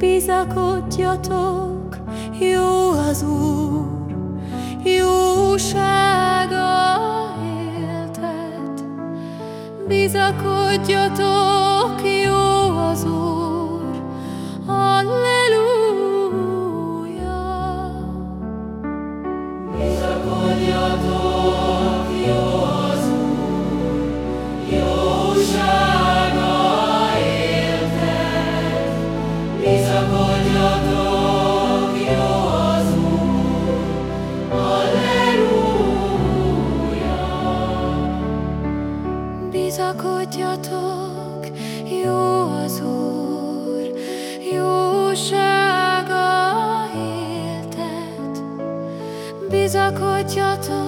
Bizakodjatok, jó az Úr, jósága éltet. Bizakodjatok, Bizakodjatok, jó az Úr, jósága éltet. Bizakodjatok,